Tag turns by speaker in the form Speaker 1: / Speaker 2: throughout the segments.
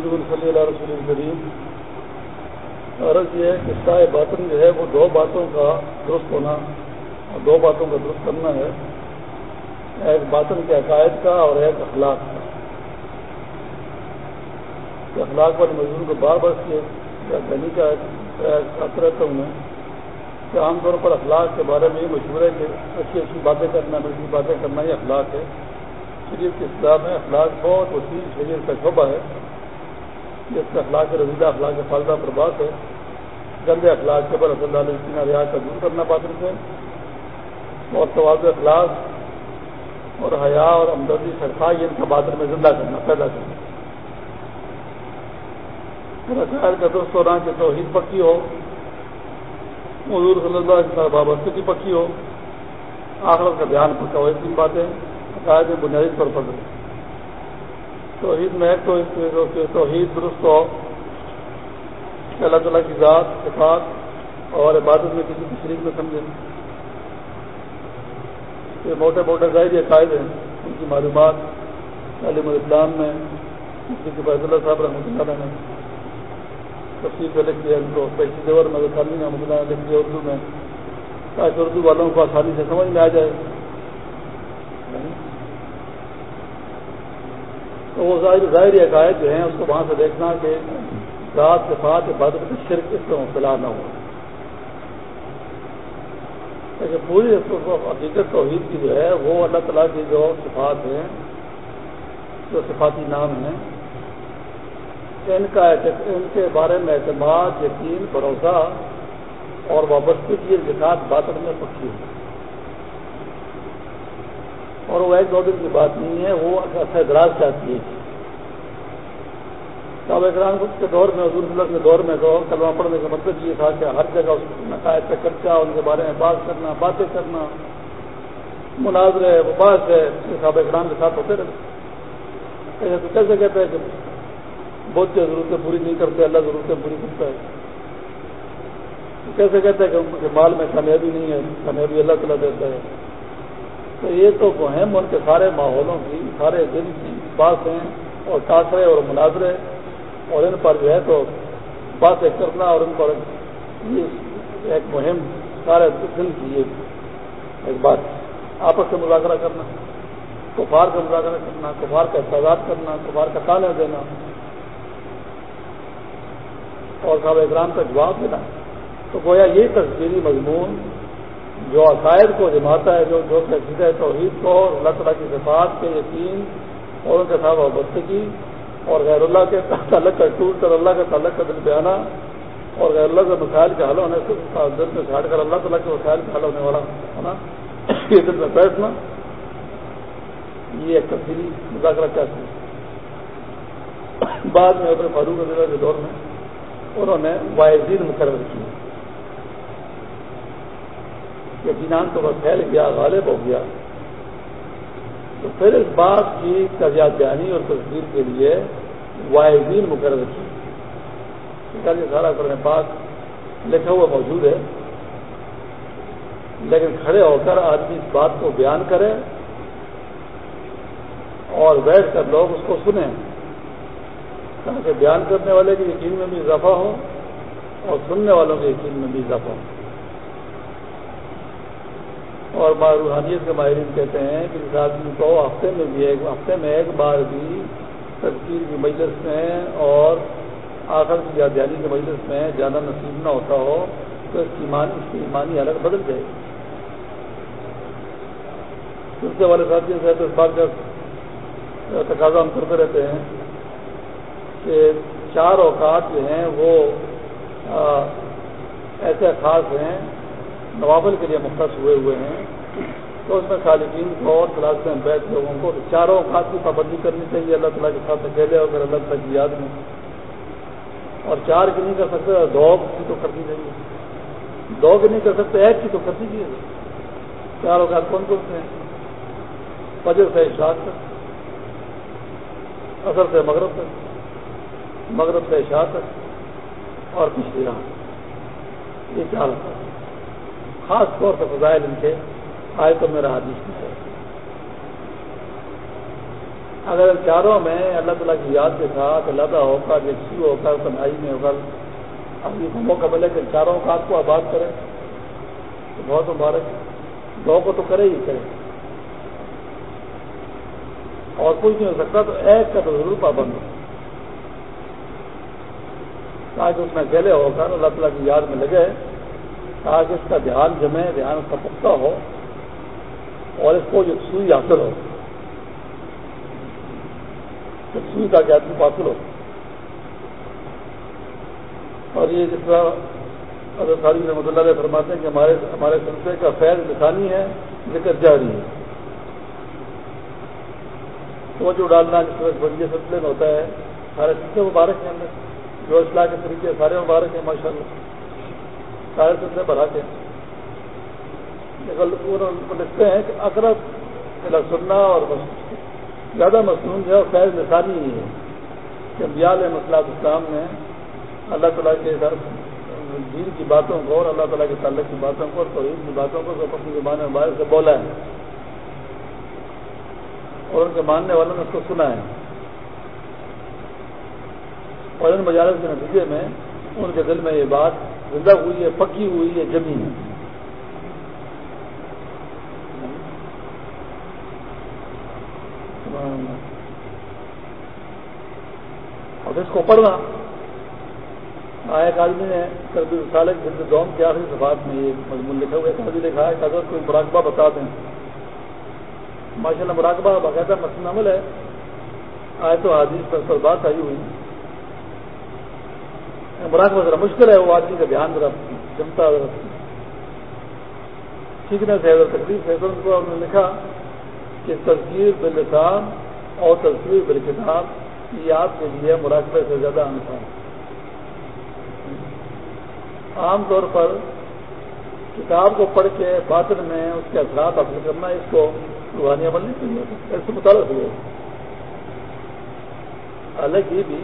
Speaker 1: حضور صلی اللہ رسول الکریم عرض یہ ہے کہ سائے باطن جو ہے وہ دو باتوں کا درست ہونا اور دو باتوں کا درست کرنا ہے۔ ایک باطن کے عقائد کا اور ایک اخلاق کا۔ اخلاق والے مضمون کو بار بار کیے دہلی کا کرتا رہتا ہوں میں کہ عام طور پر اخلاق کے بارے میں یہ مشورہ ہے کہ اچھی اچھی باتیں کرنا میٹھی باتیں کرنا یہ اخلاق ہے۔ شریعت کے اسلام میں اخلاق بہت وسیع شریعت کا شعبہ ہے۔ جس کا اخلاق رضیدہ اخلاق فالدہ پر بات ہے۔ گندے اخلاق کے بر رسول اللہ ریاض کا دور کرنا باطن سے اور توازو اخلاق اور حیا اور ہمدردی سرخائی ان کا بادل میں زندہ کرنا، پیدا کرنا۔ خیر کا دوست ہونا کہ توحید پکی ہو، حضور صلی اللہ علیہ وسلم وابستگی کی پکی ہو، آخرت کا دھیان پکا ہو تین باتیں عقائد بنیادی طور پر۔ توحید میں ایک تو توحید درست ہو، کہ اللہ تعالیٰ کی ذات، صفات اور عبادت میں کسی کی شریک میں سمجھیں یہ موٹے موٹے ظاہری عقائد ہیں، ان کی معلومات عالم الاسلام میں کسی کے فیض اللہ صاحب رحمۃ اللہ نے تفصیل سے لکھ دیا، ان کو پیشی دیور میں تعلیم رحمۃ اللہ نے لکھ دیا اردو میں۔ تاکہ اردو والوں کو آسانی سے سمجھ میں آ جائے۔ تو وہ ظاہری عقائد جو ہیں اس کو وہاں سے دیکھنا کہ رات کے ساتھ عبادت کے شرک اس میں مبتلا نہ ہو۔ لیکن پوری حقیقت توحید کی جو ہے، وہ اللہ تعالیٰ کی جو صفات ہیں، جو صفاتی نام ہیں، ان کا ان کے بارے میں اعتماد، یقین، بھروسہ اور وابستگی کے ساتھ باتوں میں پکی ہے اور وہ ایک دو دن کی بات نہیں ہے، وہ اچھا دراز چاہتی ہے۔ صاحب اکرام کے دور میں، حضور اللہ کے دور میں تو کلمہ پڑھنے کا مطلب یہ تھا کہ ہر جگہ اس نقائد پہ خرچہ ان کے بارے میں بات کرنا، باتیں کرنا۔ مناظر ہے وہ بات ہے صاحب اکرام کے ساتھ ہوتے رہتے۔ ایسے تو کیسے کہتے ہیں کہ بہت سی ضرورتیں پوری نہیں کرتے، اللہ ضرورتیں پوری کرتا ہے۔ کیسے کہتے ہیں کہ مال میں کامیابی نہیں ہے، کامیابی اللہ تعالیٰ دیتا ہے۔ تو یہ تو مہم ان کے سارے ماحولوں کی، سارے دن کی بات ہیں اور ٹاکرے اور مناظرے اور ان پر جو ہے تو باتیں کرنا اور ان پر یہ ایک مہم سارے دن کی یہ ایک بات آپس سے مذاکرہ کرنا، کفار کا مذاکرہ کرنا، کفار کا احتجاج کرنا، کفار کا تانے دینا اور صاحب اکرام کا جواب دینا۔ تو گویا یہ تصویری مضمون جو عقائد کو جماتا ہے، جو جو کہ توحید کو اللہ تعالیٰ کی صفات کے یقین اور ان کے ساتھ وابستگی اور غیر اللہ کے تعلق کا ٹوٹ کر اللہ کے تعلق کا دل پہ آنا اور غیر اللہ کے مسائل کے حل ہونے سے دل میں چھاٹ کر اللہ تعالیٰ کے مسائل کے حل ہونے والا ہونا، یہ دل میں بیٹھنا، یہ ایک تفصیلی مذاکرہ چاہتی ہے بعد میں اپنے فاروق عدیلہ کے دور میں انہوں نے واحدین مقرر کی۔ یقیناً تو وہ پھیل گیا، غالب ہو گیا۔ تو پھر اس بات کی تجیات بیانی اور تصویر کے لیے واحدین مقرر کی۔ یہ سارا کرنے پاک لکھا ہوا موجود ہے۔ لیکن کھڑے ہو کر آدمی اس بات کو بیان کرے اور بیٹھ کر لوگ اس کو سنیں۔ تاکہ بیان کرنے والے کے یقین میں بھی اضافہ ہو اور سننے والوں کے یقین میں بھی اضافہ ہو۔ اور روحانیت کے ماہرین کہتے ہیں کہ اس آدمی کو ہفتے میں بھی ایک ہفتے میں ایک بار بھی تفصیل کی مجلس میں اور آخر کی یادیانی کی مجلس میں جانا نصیب نہ ہوتا ہو، تو اس کی ایمانی اس کی ایمانی حالت بدل جائے گی۔ دوسرے والے ساتھی سے اس بات کا تقاضا ہم کرتے رہتے ہیں کہ چار اوقات جو ہیں وہ ایسے خاص ہیں نوابل کے لیے مختص ہوئے ہوئے ہیں۔ تو اس میں خالقین کو اور کلاس میں بیٹھ لوگوں کو چاروں اوقات کی پابندی کرنی چاہیے، اللہ تعالیٰ کے ساتھ اکیلے اور پھر اللہ تعالیٰ کی یاد میں۔ اور چار کی نہیں کر سکتے دو کی تو کرنی چاہیے۔ دو کی نہیں کر سکتے، ایک کی تو کرنی چاہیے۔ چار اوقات کون کون سے ہیں؟ فجر سے اشاعت تک اثر سے مغرب تک، مغرب سے اشاعت تک اور پچھلی رات یہ چار اوقات خاص طور سے فضائل ان کے۔ آئے تو میرا حادث نہیں ہے۔ اگر چاروں میں اللہ تعالیٰ کی یاد کے ساتھ اللہ ہو کر یکسی ہو کر تنہائی میں ہو کر ابھی کو موقع ملے کہ چاروں کا آپ کو آباد کرے، تو بہت مبارک۔ دو کو تو کرے ہی کرے۔ اور کچھ نہیں ہو سکتا تو ایک کا تو ضرور پابند ہو۔ تاکہ اس میں اکیلے ہو کر اللہ تعالیٰ کی یاد میں لگے، تاکہ اس کا دھیان جمے، دھیان اس کا پختہ ہو۔ اور اس کو جو سوئی حاصل ہو سوئی تاکہ آدمی کو حاصل ہو۔ اور یہ جس طرح ساری رحمۃ اللہ علیہ فرماتے ہیں کہ ہمارے ہمارے سلسلے کا فیض لسانی ہے، ذکر جاری ہے۔ تو جو ڈالنا جس طرح بڑی سلسلے میں ہوتا ہے، سارے سلسلے مبارک ہیں ہمیں جو اصلاح کے طریقے سارے مبارک ہیں ماشاء اللہ سارے سلسلے بڑھا کے لکھتے ہیں کہ اکرب سننا اور زیادہ مصنون جو ہے فیض نسانی ہی ہے کہ بیال مسئلہ اسلام میں اللہ تعالیٰ کے دین کی باتوں کو اور اللہ تعالیٰ کے تعلق کی باتوں کو اور توحید کی باتوں کو سب اپنی زبان باہر سے بولا ہے اور ان کے ماننے والوں نے اس کو سنا ہے اور ان مجالس کے نتیجے میں ان کے دل میں یہ بات زندہ ہوئی ہے، پکی ہوئی ہے، جمی ہے۔ اور اس کو پڑھنا۔ ایک آدمی نے سالک جلد دوم کے آخری صفات میں یہ مضمون لکھا ہوا ایک آدمی لکھا ہے کہ اگر کوئی مراقبہ بتا دیں۔ ماشاء اللہ مراقبہ باقاعدہ مسن عمل ہے۔ آئے تو حادث پر بات آئی ہوئی۔ مراقبہ ذرا مشکل ہے، وہ آدمی کا دھیان ذرا جمتا سیکھنے سے اگر تکلیف ہے تو ان کو ہم نے لکھا۔ کہ تصویر باللسان اور تصویر بالکتاب یہ آپ کے لیے مراقبے سے زیادہ انسان عام طور پر کتاب کو پڑھ کے باطن میں اس کے اثرات حاصل کرنا اس کو روحانی عمل نہیں چاہیے ایسے مطالعہ ہوئے الگ ہی بھی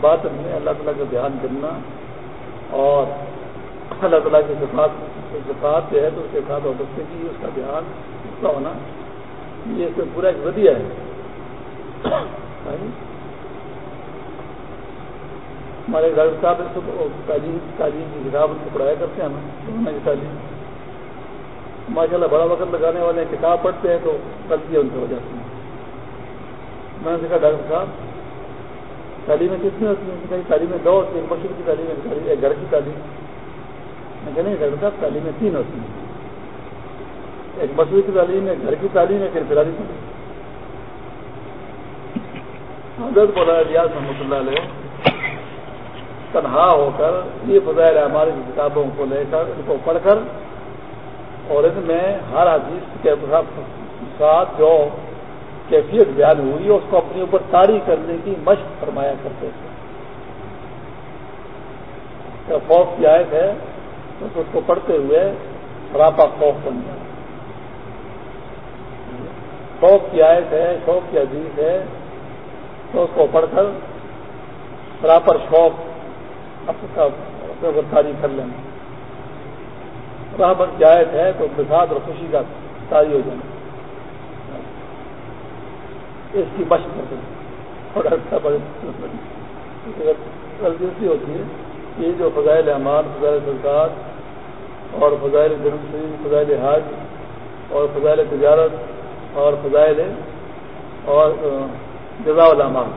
Speaker 1: باطن میں اللہ تعالیٰ کا دھیان کرنا اور اللہ تعالیٰ کی صفات صفات جو ہے تو اس کے ساتھ وابستہ کی اس کا دھیان، اس کا ہونا یہ اس میں پورا ایک ودیا ہے۔ ہمارے ڈاکٹر صاحب تعلیم تعلیم کی کتاب ان کو پڑھایا کرتے ہیں ہم کی تعلیم ماشاء اللہ بڑا وقت لگانے والے ہیں، کتاب پڑھتے ہیں تو غلطیاں ان سے ہو جاتی ہیں میں نے دیکھا ڈاکٹر صاحب تعلیمیں کتنی ہوتی ہیں کہیں جی، تعلیمیں دو ہوتی ہیں مشہور کی تعلیم ہے، ایک گھر کی تعلیم۔ میں کہ نہیں، ڈاکٹر صاحب تعلیمیں تین ہوتی ہیں۔ ایک مشہور کی تعلیم ہے، گھر کی تعلیم ہے، پھر فراری تعلیم حضرت بولا ریاض محمد اللہ علیہ تنہا ہو کر یہ فضائل ہماری کتابوں کو لے کر، ان کو پڑھ کر، اور ان میں ہر حدیث کے ساتھ جو کیفیت بیان ہوئی، اس کو اپنے اوپر تاری کرنے کی مشق فرمایا کرتے تھے۔ خوف کی آیت ہے؟ تو اس کو پڑھتے ہوئے راپا خوف بن جائے خوف کی آیت ہے، شوق کی عزیز ہے، تو اس کو پڑھ کر راپر شوق اپنے تاری کر لینا رحمت کی آیت ہے تو بساد اور خوشی کا تاری ہو جانا اس کی مشق کرتے اور اچھا بڑے ہوتی ہے یہ جو فضائل احمد فضائل سرکار اور فضائل جنم شریف، فضائل حاج اور فضائل تجارت اور فضائل اور جزا العمان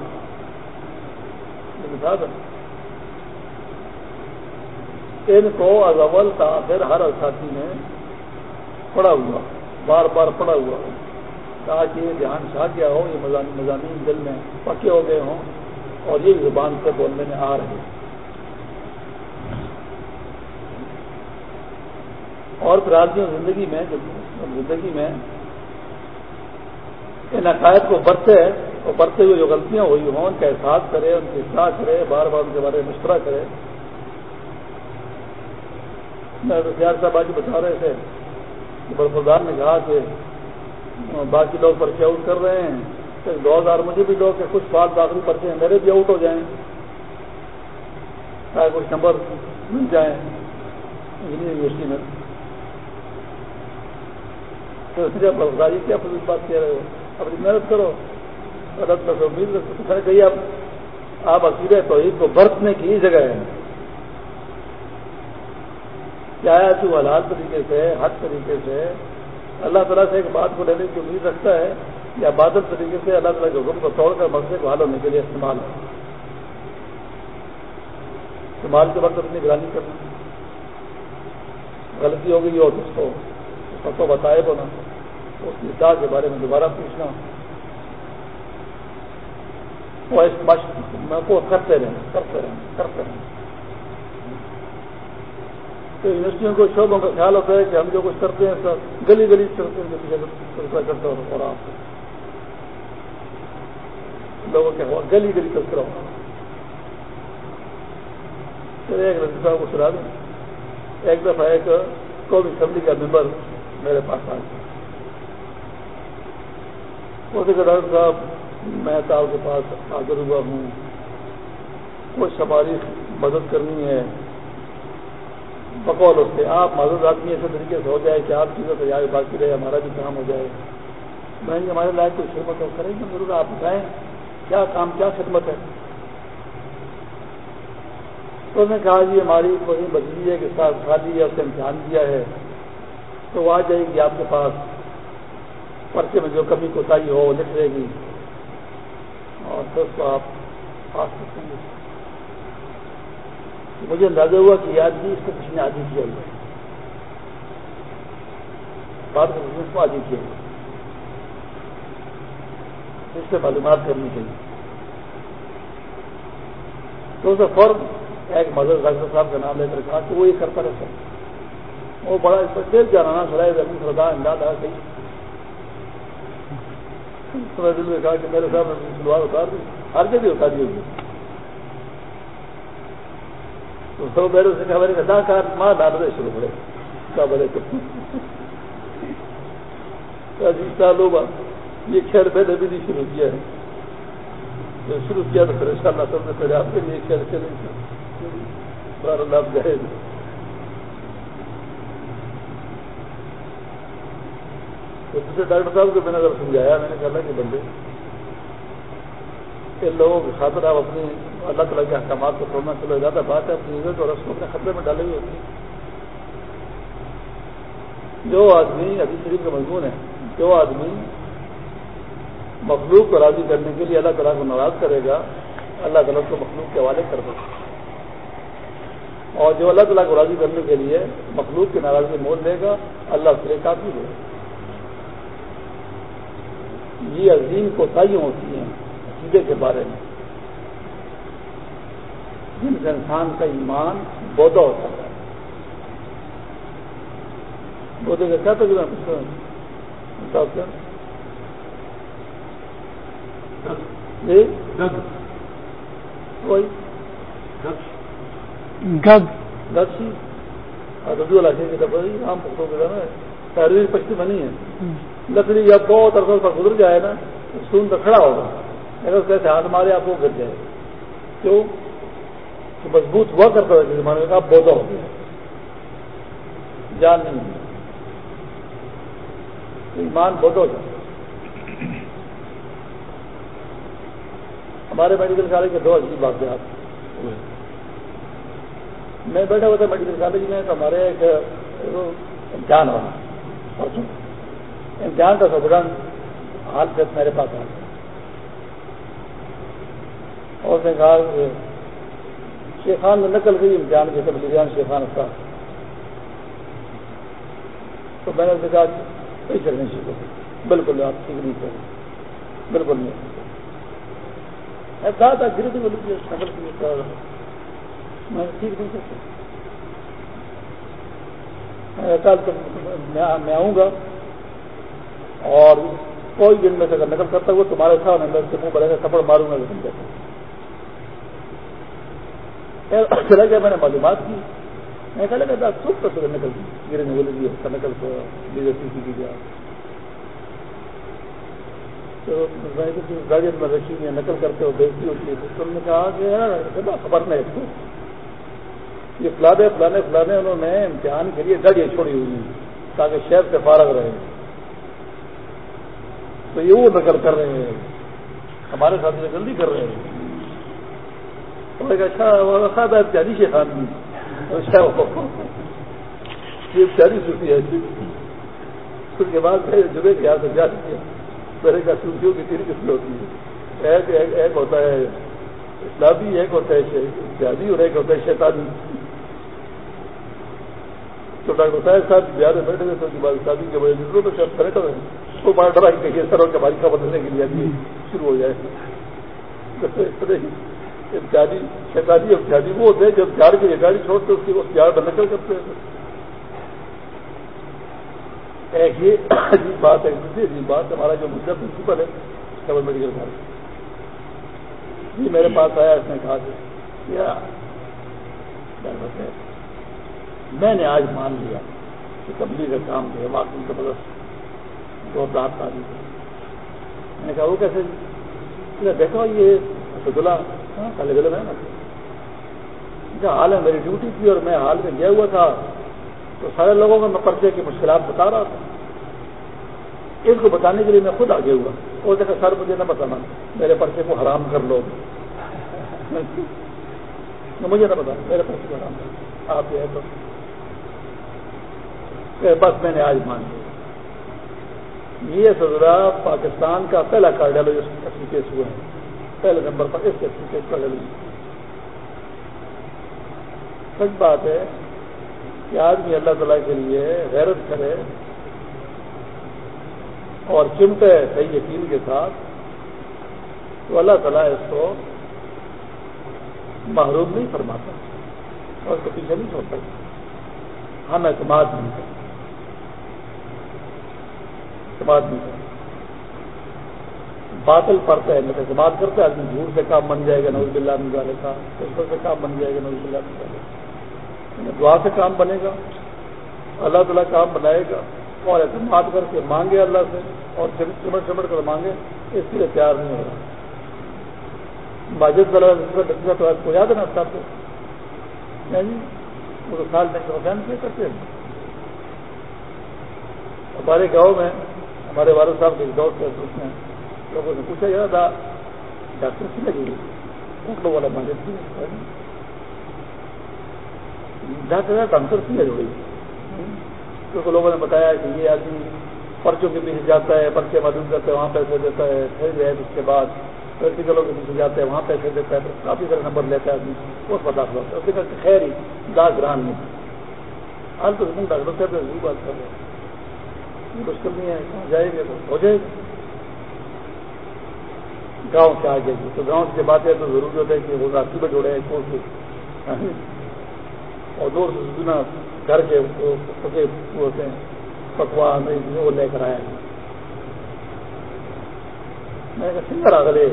Speaker 1: ان کو از اول تاخیر ہر ساتھی نے پڑا ہوا، بار بار پڑا ہوا۔ تاکہ یہ دھیان چھا گیا ہو، یہ مضامین دل میں پکے ہو گئے ہوں اور یہ زبان سے بولنے میں آ رہے۔ اور پھر آدمی زندگی میں زندگی میں ان عقائد کو برتے اور برتے ہوئے جو غلطیاں ہوئی ہوں ان کا احساس کرے، ان کی اصلاح کرے، بار بار ان کے بارے میں مشورہ کرے۔ میں صاحب آج بتا رہے تھے کہ برفدار نے کہا کہ باقی لوگ پرچے آؤٹ کر رہے ہیں۔ دو ہزار مجھے بھی لوگ کہ کچھ بات داخلی پرچے ہیں، میرے بھی آؤٹ ہو جائیں۔ چاہے کچھ نمبر مل جائیں انجینئرنگ یونیورسٹی میں۔ تو جب برفداری کیا، پھر بات کہہ رہے ہو۔ اپنی محنت کرو۔ اللہ تعالیٰ سے امید رکھتے کہیے آپ آپ عقید توحید کو برتنے کی جگہ ہے کیا تو حلال طریقے سے، حق طریقے سے۔ اللہ تعالیٰ سے ایک بات کو لینے کی امید رکھتا ہے یا بادل طریقے سے اللہ تعالیٰ کے حکم کو توڑ کر مسئلے کو حل ہونے کے لیے استعمال ہے۔ استعمال کے وقت اپنی گرانی کرنا۔ غلطی ہو گئی ہو تو۔ اس کو سب کو بتائے بنا اس کی کے بارے میں دوبارہ پوچھنا۔ وہ اس میں کو کرتے رہیں کرتے رہیں کرتے رہیں۔ تو یونیورسٹیوں کو شعبوں کا خیال ہوتا ہے کہ ہم جو کچھ کرتے ہیں، سر، گلی گلی چلتے ہیں کرتا ہوں اور آپ لوگوں کے گلی گلی چلتا ہوں پھر ایک لڑکی صاحب کو سنا دیں۔ ایک دفعہ ایک قومی اسمبلی کا ممبر میرے پاس آ گیا ڈاکٹر صاحب، میں تو آپ کے پاس حاضر ہوا ہوں۔ کچھ ہماری مدد کرنی ہے۔ بقول اس سے آپ مدد آدمی ایسے طریقے سے ہو جائے کہ آپ چیزیں تیار باقی رہے، ہمارا بھی کام ہو جائے۔ میں ہمارے لائق کوئی خدمت ہو کریں گے؟ ضرور آپ بتائیں کیا کام، کیا خدمت ہے؟ تو نے کہا جی ہماری کوئی بدلی ہے کہ ساتھ خالی ہے، اس امتحان دیا ہے۔ تو وہ آ جائے گی آپ کے پاس۔ پرچے میں جو کمی کوتاہی ہو وہ لکھ رہے گی۔ اور پھر اس کو آپ پاس کر گے۔ مجھے اندازہ ہوا کہ یہ آدمی اس کو کسی نے عادی کیا ہوا بات کو اس کو عادی کیا۔ ہوا اس سے معلومات کرنی چاہیے تو اسے فوراً ایک مدد ڈاکٹر صاحب کا نام لے کر کہا کہ وہ یہ کرتا رہتا وہ بڑا اس پر جانا سرائے زمین سردا انداز آ گئی تو میں دل میں کہا کہ میرے صاحب نے سلوار اتار دی۔ ہر جگہ اتار دی ہوگی۔ تو میرے سے کہا میرے کہا کار، ماں ڈال دے شروع کرے کیا بولے جی سالوں بعد یہ کھیل پہلے بھی نہیں شروع کیا ہے۔ جو شروع کیا تو پھر ان شاء اللہ سب سے پہلے آپ کے لیے کھیل چلیں گے بار اللہ گئے تو دوسرے ڈاکٹر صاحب کو میں نے اگر سمجھایا، میں نے کہا کہ بندے، ان لوگوں کی خاطر آپ اپنی اللہ تعالیٰ کے احکامات کو چھوڑنا چلو، زیادہ بات ہے، اپنی عزت اور رسموں اپنے خطرے میں ڈالے ہوئی ہوتی ہے جو آدمی ابھی شریف کا مضمون ہے جو آدمی مخلوق کو راضی کرنے کے لیے اللہ تعالیٰ کو ناراض کرے گا، اللہ تعالیٰ کو مخلوق کے حوالے کر دے گا۔ اور جو اللہ تعالیٰ کو راضی کرنے کے لیے مخلوق کی ناراضگی مول لے گا، اللہ سے کافی دے گا یہ عظیم کوتاہیاں ہوتی ہیں عقیدے کے بارے میں۔ جن سے انسان کا ایمان بودا ہوتا ہے۔ بودے کا کیا تجربہ کوئی گگ۔ علاقے کی طرف عام پختوں کے نا تحریر پشتی بنی ہے۔ لکڑی جب بہت عرصہ پر گزر جائے نا، سون تو کھڑا ہوگا۔ اگر کیسے ہاتھ مارے آپ کو گر جائے۔ کیوں؟ تو مضبوط ہوا کرتا ہے زمانے میں کا بودا ہو گیا۔ جان نہیں ایمان بودا ہو جاتا ہمارے میڈیکل کالج کے دو عجیب واقعات ہوئے۔ میں بیٹھا ہوا تھا میڈیکل کالج میں، تو ہمارے ایک امتحان ہوا امتحان کا سبرن حال سے میرے پاس آ اور اس نے کہا کہ شیخان نے نقل کی امتحان کے تبلیغان شیخان کا۔ تو میں نے اسے کہا، کوئی چلنے سیکھو بالکل آپ ٹھیک نہیں کریں بالکل نہیں۔ میں کہا تھا دھیرے دھیرے نقل کی میں ٹھیک نہیں سکتا میں آؤں گا۔ اور کوئی دن میں سے اگر نقل کرتا ہوا تمہارے ساتھ میں اس کے منہ بڑے گا کپڑ ماروں گا، لیکن کہتے چلا گیا، میں نے معلومات کی۔ میں کہا، لگا سب کا سر نکل گرے نے بولے جی، اس کا نکل جی، سی کی گیا تو جی، گاڑی میں رکھی میں نقل کرتے ہو بیچتی ہوتی ہے۔ تو انہوں نے کہا کہ ہاں، خبر نہیں اس یہ فلانے فلانے فلانے انہوں نے امتحان کے لیے گاڑیاں چھوڑی ہوئی ہیں تاکہ شہر سے فارغ رہے تو یہ وہ نقل کر رہے ہیں۔ ہمارے ساتھ جلدی کر رہے ہیں۔ اچھا پیاری شیخ آدمی اچھا یہ پیاری سوتی ہے۔ اس کے بعد جبے کے یاد جا کیا۔ میرے کا سوتیوں کی تین قسمیں ہوتی ہے ایک ایک ہوتا ہے اسلامی، ایک ہوتا ہے پیاری اور ایک ہوتا ہے شیطانی۔ تو ڈاکٹر صاحب صاحب بہار میں بیٹھے ہوئے تھے شادی کے بڑے جتنے تو شاید کریکٹر ہیں۔ تو بڑا ڈرا کہ سر کے بھاری خبر دینے کے لیے ابھی شروع ہو جائے۔ ابتدادی شہزادی ابتدادی وہ ہوتے ہیں جب پیار کی گاڑی چھوڑتے اس کی وہ پیار میں نکل کرتے ہیں۔ ایک یہ عجیب بات ہے دوسری عجیب بات ہمارا جو مدعا پرنسپل ہے ڈبل میڈیکل کالج یہ میرے پاس آیا اس نے کہا کہ میں نے آج مان لیا کہ کمپنی کا کام جو ہے واقعی زبردست۔ زوردار تعلیم میں نے کہا، وہ کیسے؟ دیکھو یہ عبداللہ طالب ہاں، علم ہے نا۔ کیا حال ہے، میری ڈیوٹی تھی اور میں حال میں گیا ہوا تھا۔ تو سارے لوگوں کو میں پرچے کی مشکلات بتا رہا تھا۔ اس کو بتانے کے لیے میں خود آگے ہوا۔ وہ دیکھا، سر، مجھے نہ بتانا میرے پرچے کو حرام کر لو۔ مجھے نہ بتا میرے پرچے کو حرام کر آپ یہ ہے تو بس میں نے آج مان لیا۔ یہ سزرا پاکستان کا پہلا کارڈیالوجسٹ کیس ہوا ہے۔ پہلے نمبر پر اس سرٹیفکیٹ کا لے سچ بات ہے کہ آدمی اللہ تعالیٰ کے لیے غیرت کرے اور چمٹے صحیح یقین کے ساتھ تو اللہ تعالیٰ اس کو محروم نہیں فرماتا اور اس کو پیچھے نہیں چھوڑتا۔ ہم اعتماد نہیں کرتے۔ اعتماد نہیں کرتے باطل پڑتا ہے مطلب اعتماد کرتا ہے، آدمی جھوٹ سے کام بن جائے گا نوز بلّہ والے ہاں، کا کسر سے کام بن جائے گا نوز بلّہ والے دعا سے کام بنے گا، اللہ تعالیٰ کام بنائے گا، اور اعتماد کر کے مانگے اللہ سے، اور چمٹ چمٹ کر مانگے، اس کے لیے تیار نہیں ہوگا۔ ماجد والا تو کو یاد ہے نا، صاحب کو؟ جی وہ تو سال میں حسین کیا کرتے ہیں۔ ہمارے گاؤں میں ہمارے والد صاحب کے دوست ہیں لوگوں نے پوچھا، یار تھا ڈاکٹر کی لگی ڈاکٹر والا مدد کی ڈاکٹر ڈاکٹر کی لگی کیونکہ لوگوں نے بتایا کہ یہ آدمی پرچوں کے پیچھے جاتا ہے، پرچے معلوم کرتے ہیں وہاں پیسے دیتا ہے، پھر جو ہے اس کے بعد پریکٹیکلوں کے پیچھے جاتا ہے، وہاں پیسے دیتا ہے، کافی سارے نمبر لیتا ہے آدمی۔ بہت پتا ہوتا ہے خیر ہی ڈاک گران میں۔ حال تو ڈاکٹر صاحب سے بات کر رہے ہیں مشکل نہیں ہے کہاں جائے گا تو ہو جائے گا گاؤں سے آگے جی، تو گاؤں سے بات ہے تو ضروری ہوتا ہے کہ وہ راستے میں جوڑے ہیں سے اور دور سے دنا گھر کے پکے ہوتے ہیں پکوان وہ لے کر آیا میں سنگر آگلے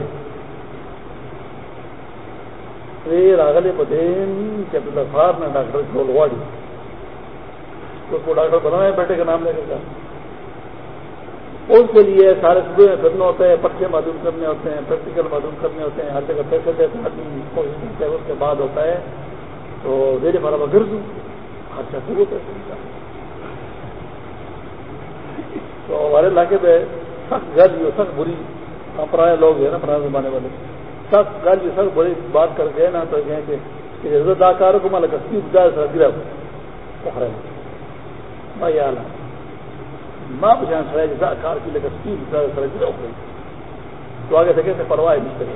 Speaker 1: راگلے بدین کے عبدالفار نے ڈاکٹر کھولواڑی۔ اس کو ڈاکٹر بنایا، بیٹے کا نام لے کر اس کے لیے سارے صبح میں پھرنا ہوتا ہے پرچے معلوم کرنے ہوتے ہیں پریکٹیکل معلوم کرنے ہوتے ہیں، ہر جگہ پیسے دیتے آدمی کوشش کرتے ہیں اس کے بعد ہوتا ہے، تو میرے بارہ میں گرد خرچہ شروع پیسے تو ہمارے علاقے میں سخت گل یہ سخت بری پرائے لوگ ہیں نا، پرانے زمانے والے۔ سخت گل یہ سخت بڑی بات کر کے نا، تو کہیں کہ عزت کاروں کو مالا کسی گرا گرا بھائی آلہ۔ ماں جہاں سر جیسا کار کی لگا تین سر سر ہو گئی تو آگے سے کہتے پرواہ نہیں کرے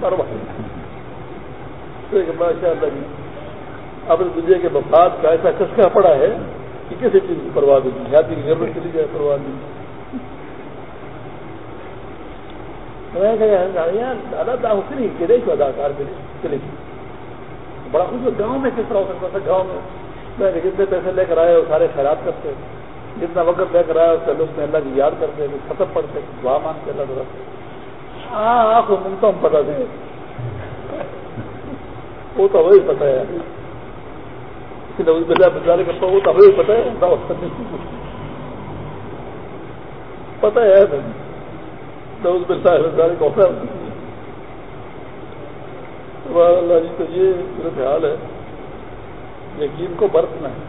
Speaker 1: پرواہ ماشاء اللہ جی اب دنیا کے مفاد کا ایسا کسکا پڑا ہے. کہ کسی چیز کی پرواہ نہیں یادی کی ضرورت چلی جائے پرواہ نہیں دادا دا حسنی کے دیکھ اداکار کے چلے گی بڑا خوش گاؤں میں کس طرح ہو سکتا تھا؟ گاؤں میں۔ میں جتنے پیسے لے کر آئے وہ سارے خیرات کرتے جتنا وقت لے کر آئے، اس لوگ میں اللہ کی یاد کرتے ہیں ختم پڑتے دعا مانگتے اللہ تعالیٰ ہاں آپ کو ملتا ہوں پتا دیں وہ تو وہی پتا ہے۔ بچارے وہ تو وہی پتا ہے۔ پتا ہے نوز بلتا ہے۔ اللہ جی تو یہ صورت حال ہے۔ یقین کو برتنا ہے،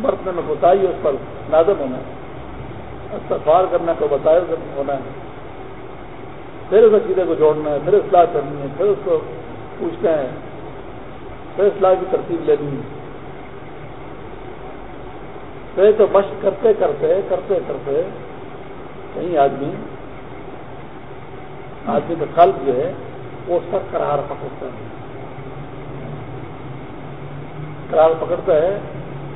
Speaker 1: برتنے میں بتائی اس پر نازم ہونا ہے۔ استفار کرنا کو بتائر ہونا ہے۔ پھر اس عقیدے کو جوڑنا ہے، پھر اصلاح کرنی ہے، پھر اس کو پوچھنا ہے، پھر اصلاح کی ترتیب لینی ہے۔ پھر تو مشق کرتے کرتے کرتے کرتے کہیں آدمی آدمی کا قلب جو ہے، وہ سب کرار پکڑتا ہے۔ کرار پکڑتا ہے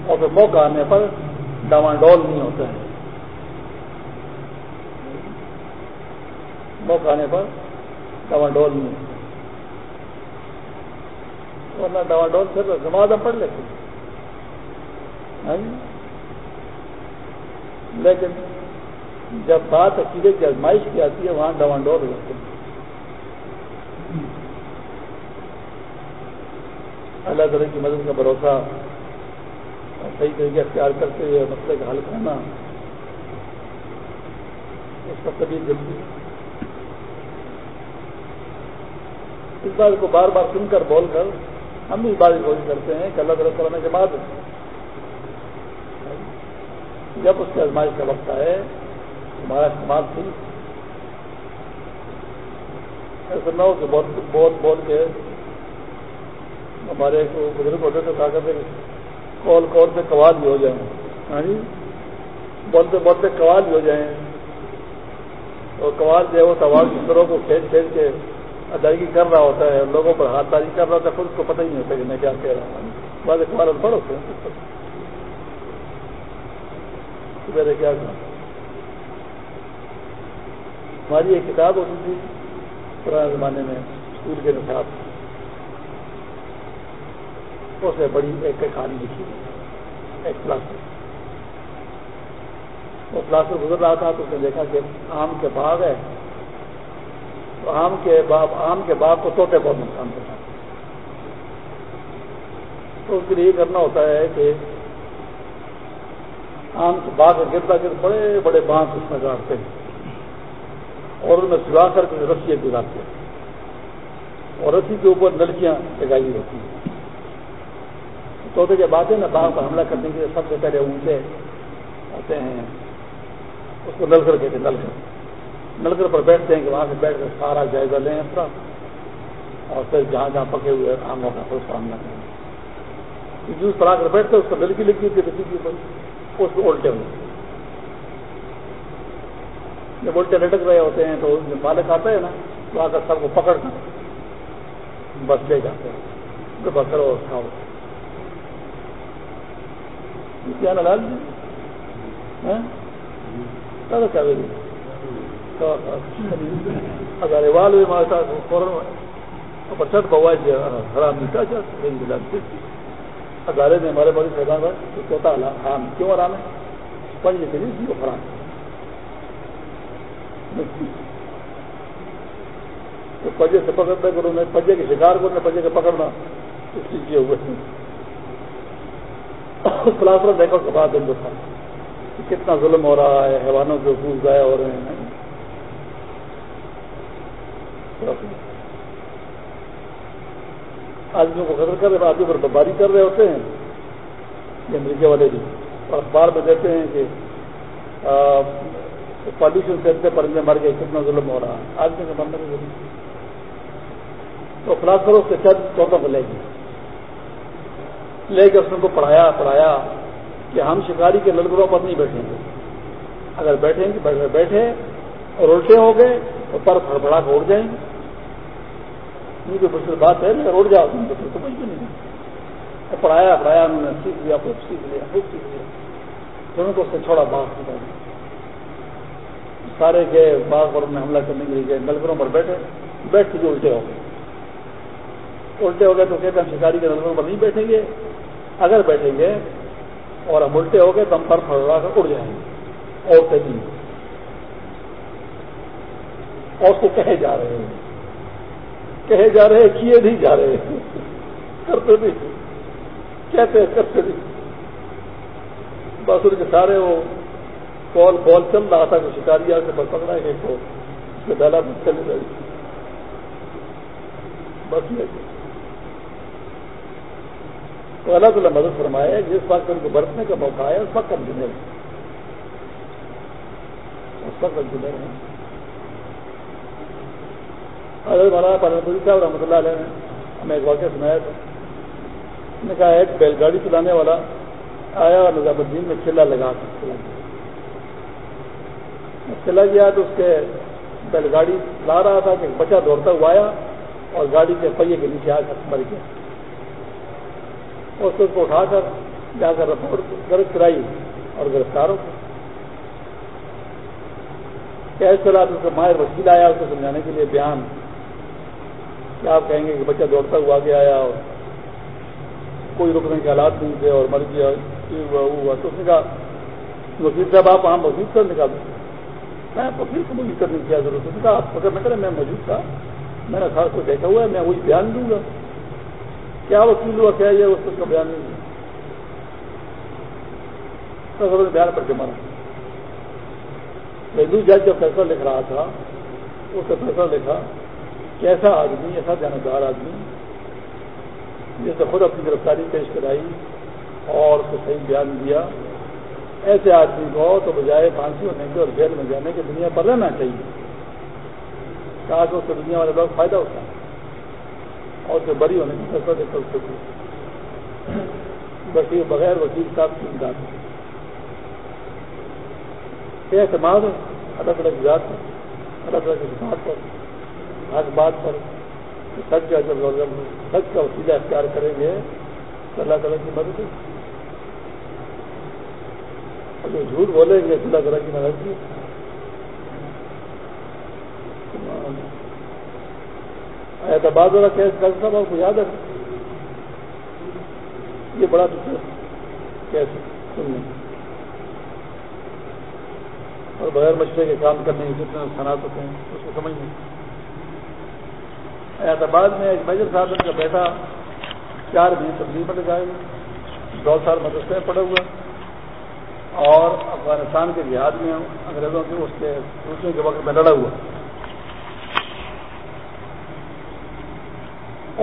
Speaker 1: اور پھر موقع آنے پر ڈواڈول نہیں ہوتا ہے۔ موقع آنے پر ڈواڈول نہیں ہوتا ورنہ ڈواڈول سے تو نماز ہم پڑھ لیتے ہاں جی؟ لیکن جب بات عقیدے کی آزمائش کی آتی ہے، وہاں ڈواڈول ہو جاتے ہیں اللہ تعالیٰ کی مدد کا بھروسہ صحیح طریقے اختیار کرتے ہوئے مسئلے کا حل کرنا اس کا طبیعت جلدی اس بات کو بار بار سن کر بول کر ہم بھی اس بات کی کوشش کرتے ہیں کہ اللہ تعالیٰ کرنے کے بعد جب اس کی آزمائش کا وقت ہے ہمارا استعمال تھی ایسا نہ ہو کہ بہت بہت بول کے ہمارے بزرگ ہوتے تھے طاقت کال کال سے قوال بھی ہو جائیں۔ ہاں جی؟ بولتے بولتے قوال بھی ہو جائیں۔ اور قوال جو ہے وہ سوال دوسروں کو کھینچ کھینچ کے ادائیگی کر رہا ہوتا ہے۔ لوگوں پر ہاتھ بازی کر رہا ہوتا ہے، خود کو پتہ ہی نہیں ہوتا کہ میں کیا کہہ رہا ہوں۔ بعض قوال پڑھ ہوتے ہیں۔ میرے کیا کہا ہماری ایک کتاب ہوتی تھی، پرانے زمانے میں، اسکول کے نصاب۔ اسے بڑی ایک کہانی لکھی ایک پلاسٹک وہ پلاسٹک گزر رہا تھا تو اس نے دیکھا کہ آم کے باغ ہے۔ تو آم کے باغ، آم کے باغ کو توتے بہت نقصان کرتا تو اس کے لیے یہ کرنا ہوتا ہے کہ آم کے باغ کا گرتا گر بڑے بڑے بانس اس میں گاڑتے ہیں۔ اور ان میں سلا کر کے رسیاں گزارتے ہیں۔ اور رسی کے اوپر نلکیاں لگائی ہوتی ہیں۔ توتے جب آتے ہیں نا باغ پر حملہ کرنے کے لیے سب سے پہلے اونچے ہوتے ہیں، اس کو نل کر کہتے ہیں نل کر پر بیٹھتے ہیں کہ وہاں سے بیٹھ کر سارا جائزہ لیں اپنا۔ اور پھر جہاں جہاں پکے ہوئے آموں کا پھر سامنا کریں جوس پر آ کر بیٹھتے اس کو نلکی لگی ہوتی ہے رسی کے اوپر اس کو الٹے ہوئے۔ جب الٹے لٹک رہے ہوتے ہیں تو جب مالک آتا ہے نا، تو آ کر سب کو پکڑ کر بس لے جاتے ہیں۔ بس کرو کھاؤ۔ اگر فوراً حرام ہزارے نے ہمارے بڑی پیدا ہوا چوتھا حرام کیوں آرام ہے پنج کے لیے تھی وہ حرام تو پجے سے پکڑتے کروں میں پجے کے شکار کو پجے کے پکڑنا اس چیز کیے ہوئے خلاصہ دیکھو کے بعد دن تھا کتنا ظلم ہو رہا ہے، حیوانوں کے حقوق ضائع ہو رہے ہیں۔ آدمیوں کو قدر کر رہے آدمی پر بمباری کر رہے ہوتے ہیں۔ یہ امریکہ والے بھی اور اخبار میں دیتے ہیں کہ پالوشن سے اتنے پرندے مر گئے، کتنا ظلم ہو رہا ہے۔ آدمی کے مرنے میں تو خلاص کرو اس سے چند چوتھا ملے گی۔ لے کے اس نے کو پڑھایا پڑھایا کہ ہم شکاری کے للگروں پر نہیں بیٹھیں گے۔ اگر بیٹھیں گے، بیٹھے اور الٹے ہو گئے تو پر پھڑپڑا کے اڑ جائیں گے۔ کیونکہ مشکل بات ہے، اگر اڑ جاؤ تم تو پھر سمجھ بھی نہیں پڑھایا پڑھایا، انہوں نے سیکھ لیا خوب سیکھ لیا خوب سیکھ لیا۔ دونوں کو اس سے چھوڑا باغ نکال سارے گئے، باغ پر میں حملہ کرنے کے لیے گئے نلگروں پر بیٹھے، بیٹھ کے جو الٹے ہو گئے۔ الٹے ہو گئے تو کہتے ہیں شکاری کے نلگروں پر نہیں بیٹھیں گے۔ اگر بیٹھیں گے اور ہم الٹے ہو گئے تو ہم پر پھڑا کر اڑ جائیں گے۔ اور کہیں۔ اور اس کو کہے جا رہے ہیں۔ کہے جا رہے کیے نہیں جا رہے کرتے نہیں۔ کہتے ہیں، کرتے نہیں۔ بس ان کے سارے وہ کال بال چل رہا تھا کہ شکاری آ کے بس پکڑا ہے تو اس کے ڈالا چلے جائے بس یہ۔ تو اللہ تعالیٰ مدد فرمایا جس وقت ان کو برتنے کا موقع آیا، اس وقت ہم دیں سخت رہے ہیں۔ مولانا پالنپوری صاحب رحمۃ اللہ علیہ نے ہمیں ایک واقعہ سنایا تھا۔ نے کہا، ایک بیل گاڑی چلانے والا آیا اور نظام الدین میں چلا لگا کر چلا گیا۔ چلا گیا تو اس کے بیل گاڑی لا رہا تھا کہ بچہ دوڑتا ہوا آیا اور گاڑی کے پہیے کے نیچے آ کر مر گیا۔ اس کو اٹھا کر جا کر رپورٹ درج کرائی اور گرفتار ہو کیسے چلا تو ماہر وکیل آیا اس کو سمجھانے کے لیے بیان؟ کیا آپ کہیں گے کہ بچہ دوڑتا ہوا آگے آیا اور کوئی رکنے کے حالات نہیں تھے اور مر گیا ہوا ہوا۔ تو اس نے کہا وکیل صاحب، آپ وہاں موجود کر نکال میں وکیل کو موجود کرنے کی کیا ضرورت ہے؟ کہا، آپ اگر نہ کریں، میں موجود تھا، میں نے خاص کو دیکھا ہوا ہے، میں وہی بیان دوں گا۔ کیا وکیل ہوا کیا یہ اس کا بیان نہیں دیا بیان پر جمع ہندو جج جب فیصلہ لکھ رہا تھا اس نے فیصلہ لکھا کہ ایسا آدمی، ایسا جانبدار آدمی، جس نے خود اپنی گرفتاری پیش کرائی اور اس کو صحیح بیان دیا، ایسے آدمی کو تو بجائے پھانسی ہونے کے اور جیل میں جانے کی دنیا پر رہنا چاہیے، تاکہ اس سے دنیا والے لوگ فائدہ اٹھائیں۔ اور جو بری ہونے کی فیصلہ دے کر سکے بس یہ بغیر وکیل صاحب کی امداد اعتماد ہے، الگ الگ ذات پر الگ الگ ذات پر، ہر بات پر۔ سچ کا جب سچ کا وسیلہ اختیار کریں گے تو اللہ تعالیٰ کی مدد اور جو جھوٹ بولیں گے اللہ تعالیٰ کی مدد کی اعتباد والا کیس ڈاکٹر صاحب آپ کو یاد ہے؟ یہ بڑا کیس سننے اور بغیر مشورے کے کام کرنے کے جتنے نقصانات ہوتے ہیں، اس کو سمجھنے اعتباد میں ایک میجر صاحب کا بیٹا چار بھی تبدیل میں لگائے دو سال مدرسے میں پڑے ہوئے اور افغانستان کے جہاد میں انگریزوں کے، اس کے دوسرے کے وقت میں لڑا ہوا۔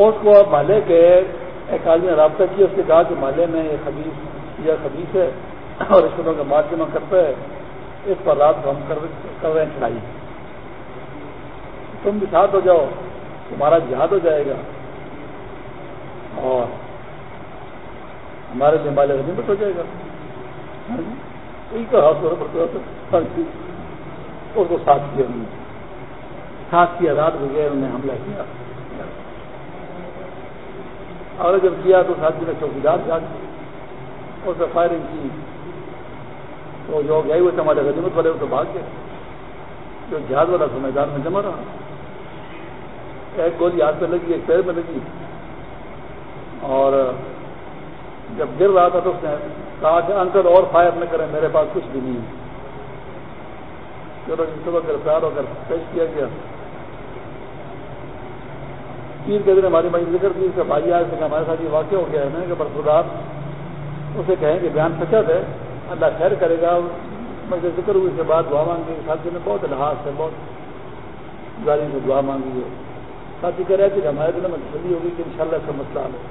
Speaker 1: اس کو مالے کے ایک آدمی نے رابطہ کیا، اس نے کہا کہ مالے میں یہ خبیص یا خبیص ہے اور رشتوں کا مال جمع کرتا ہے۔ اس پر رات کو ہم کر رہے ہیں چڑھائی۔ تم بھی ساتھ ہو جاؤ، تمہارا جہاد ہو جائے گا۔ اور ہمارے لیے مال غنیمت ہو جائے گا۔ ہاں جی؟ ہاتھ ہاں جی۔ اس کو ساتھ کیا انہوں نے؟ ساتھ کیا، رات کو گئے انہوں نے حملہ کیا۔ اور جب کیا تو ساتھی نے چوکیدار جاگ اس سے فائرنگ کی۔ تو جو گئے ہوئے تھے ہمارے غنیمت والے اسے بھاگ گئے۔ جو جہاز والا تھا میدان میں جمع رہا۔ ایک گولی ہاتھ میں لگی، ایک پیر میں لگی۔ اور جب گر رہا تھا تو اس نے کہا کہ انکل اور فائر نہ کریں، میرے پاس کچھ بھی نہیں۔ چلو ان صبح گرفتار ہو کر پیش کیا گیا۔ پیر کے دن ہماری مائی ذکر کی سے بھائی آج سے ہمارے ساتھ یہ واقع ہو گیا ہے، میں کہ برسودار اسے کہیں کہ بیان سچت ہے، اللہ خیر کرے گا مجھے ذکر ہوئی سے بات دعا مانگی ساتھی نے بہت الحاظ سے بہت گاڑی سے دعا مانگی ہے۔ ساتھی کہہ رہے تھے کہ ہمارے دن میں تسلی ہوگی کہ انشاءاللہ شاء اللہ مسئلہ ہے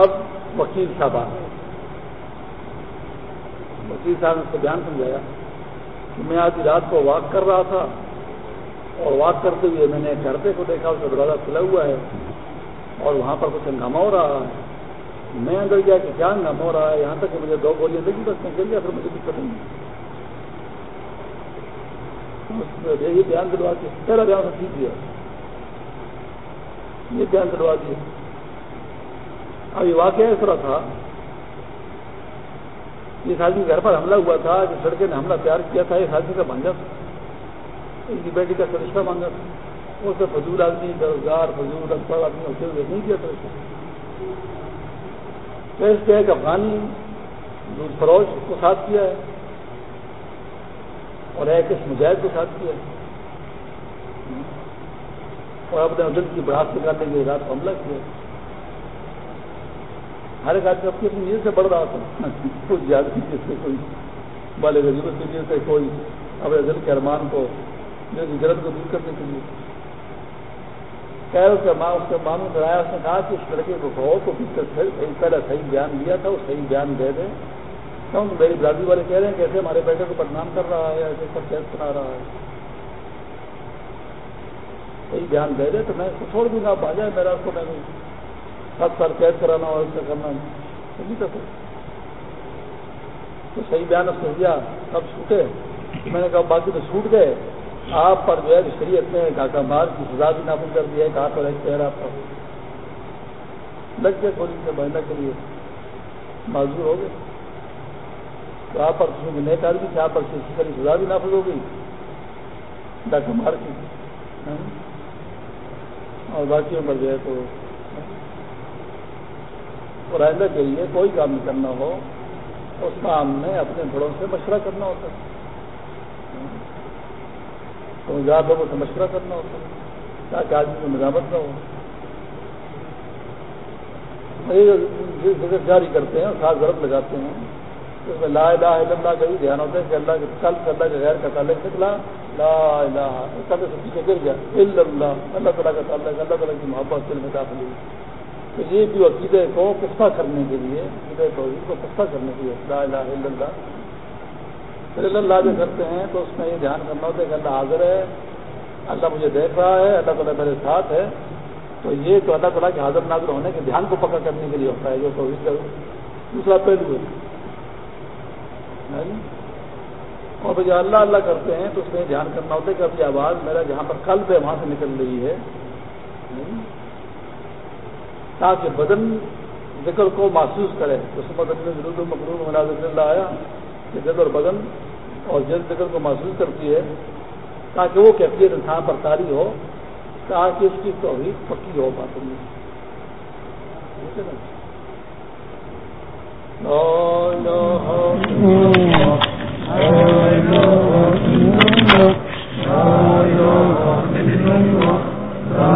Speaker 1: اب وکیل صاحب آ گئے۔ وکیل صاحب نے اس کو بیان سمجھایا کہ میں آج رات کو واک کر رہا تھا اور واک کرتے ہوئے میں نے گھر کو دیکھا، اس کا دروازہ کھلا ہوا ہے اور وہاں پر کچھ ہنگامہ ہو رہا ہے۔ میں اندر گیا کہ کیا ہنگامہ ہو رہا ہے؟ یہاں تک کہ مجھے دو گولیاں لگی، بس میں چل گیا، پھر مجھے دقت نہیں۔ یہ بیان دلوا دیا، پہلا بیان ٹھیک دیا یہ بیان دلوا دیا۔ اب یہ واقعہ اس طرح تھا اس آدمی گھر پر حملہ ہوا تھا جس لڑکے نے حملہ تیار کیا تھا اس آدمی کا مانگا تھا اس کی بیٹی کا سرشتہ مانگا تھا وہ سب فضول آدمی بے روزگار فضول اکبر آدمی ہوتے ہوئے نہیں کیا تھا اس کے ایک افغانی دودھ فروش کو ساتھ کیا ہے اور ایک اس مجاہد کو ساتھ کیا ہے۔ اور اپنے دل کی بڑھاپ نکالنے کے رات کو حملہ کیا ہر ایک آدمی اپنی اپنی نیت سے بڑھ رہا تھا۔ کچھ زیادہ جس سے کوئی بالے غریبت کی نیت سے کوئی اپنے دل کے ارمان کو جو ہجرت کو دور کرنے کے لیے۔ اس کا ماں، اس کا مانو کرایا اس نے کہا کہ اس لڑکے کو کہو تو پہلے صحیح بیان دیا تھا وہ صحیح بیان دے دے میری برادری والے کہہ رہے ہیں کیسے ہمارے بیٹے کو بدنام کر رہا ہے، ایسے سب کیس بنا رہا ہے۔ یہی دھیان دے رہے تو میں اس کو چھوڑ دوں گا آپ آ جائے میرا، اس کو میں سات سال قید کرانا اور اس کا کرنا۔ نہیں تو صحیح بیان اس نے دیا سب چھوٹے میں نے کہا باقی تو چھوٹ گئے۔ آپ پر جو ہے شریعت میں ڈاکہ مار کی سزا بھی نافذ کر دیا ہے، کہا پر ایک پیر آپ کا لگ گیا گولی سے بہنا کے لیے معذور ہو گئے۔ تو آپ پر کسی نیک آدمی تھے آپ پر کسی طرح سزا بھی نافذ ہو گئی۔ ڈاکہ مار کی اور باقیوں پر جو ہے تو۔ اور آئندہ کے لیے کوئی کام نہیں کرنا ہو، اس کام میں اپنے بڑوں سے مشورہ کرنا ہوتا ہے۔ تو زیادہ لوگوں سے مشورہ کرنا ہوتا ہے، تاکہ آدمی کو مزامت نہ ہو۔ ذکر جاری کرتے ہیں خاص ضرورت لگاتے ہیں، اس میں لا الہ الا اللہ کا بھی دھیان ہوتا ہے کہ اللہ کے کل سے اللہ کے غیر کا تعلق نکلا لا الہ کل سے پیچھے گر گیا۔ اللہ اللہ تعالیٰ کا تعلق، اللہ تعالیٰ کی محبت، دل میں داخل ہوئی۔ تو یہ جو عقیدے کو پختہ کرنے کے لیے، عقیدے توحید کو پختہ کرنے کے لیے لا الہ الا اللہ پھر اللہ جو کرتے ہیں تو اس میں یہ دھیان کرنا ہوتا ہے کہ اللہ حاضر ہے، اللہ مجھے دیکھ رہا ہے، اللہ تعالیٰ میرے ساتھ ہے۔ تو یہ تو اللہ تعالیٰ کے حاضر ناظر ہونے کے دھیان کو پکا کرنے کے لیے ہوتا ہے، جو توحید کا دوسرا پہلو ہے۔ ہاں جی؟ اور جو اللہ اللہ کرتے ہیں تو اس میں دھیان کرنا ہوتا ہے کہ ابھی آواز میرا جہاں پر قلب ہے، وہاں سے نکل رہی ہے۔ ہاں جی؟ تاکہ بدن ذکر کو محسوس کرے۔ اس بدن میں ضرور مقروب ملا ذکر اللہ آیا۔ جد اور بدن اور جلد شکل کو محسوس کرتی ہے تاکہ وہ کیفیت انسان پر تاری ہو، تاکہ اس کی توحید پکی ہو پاتی ہے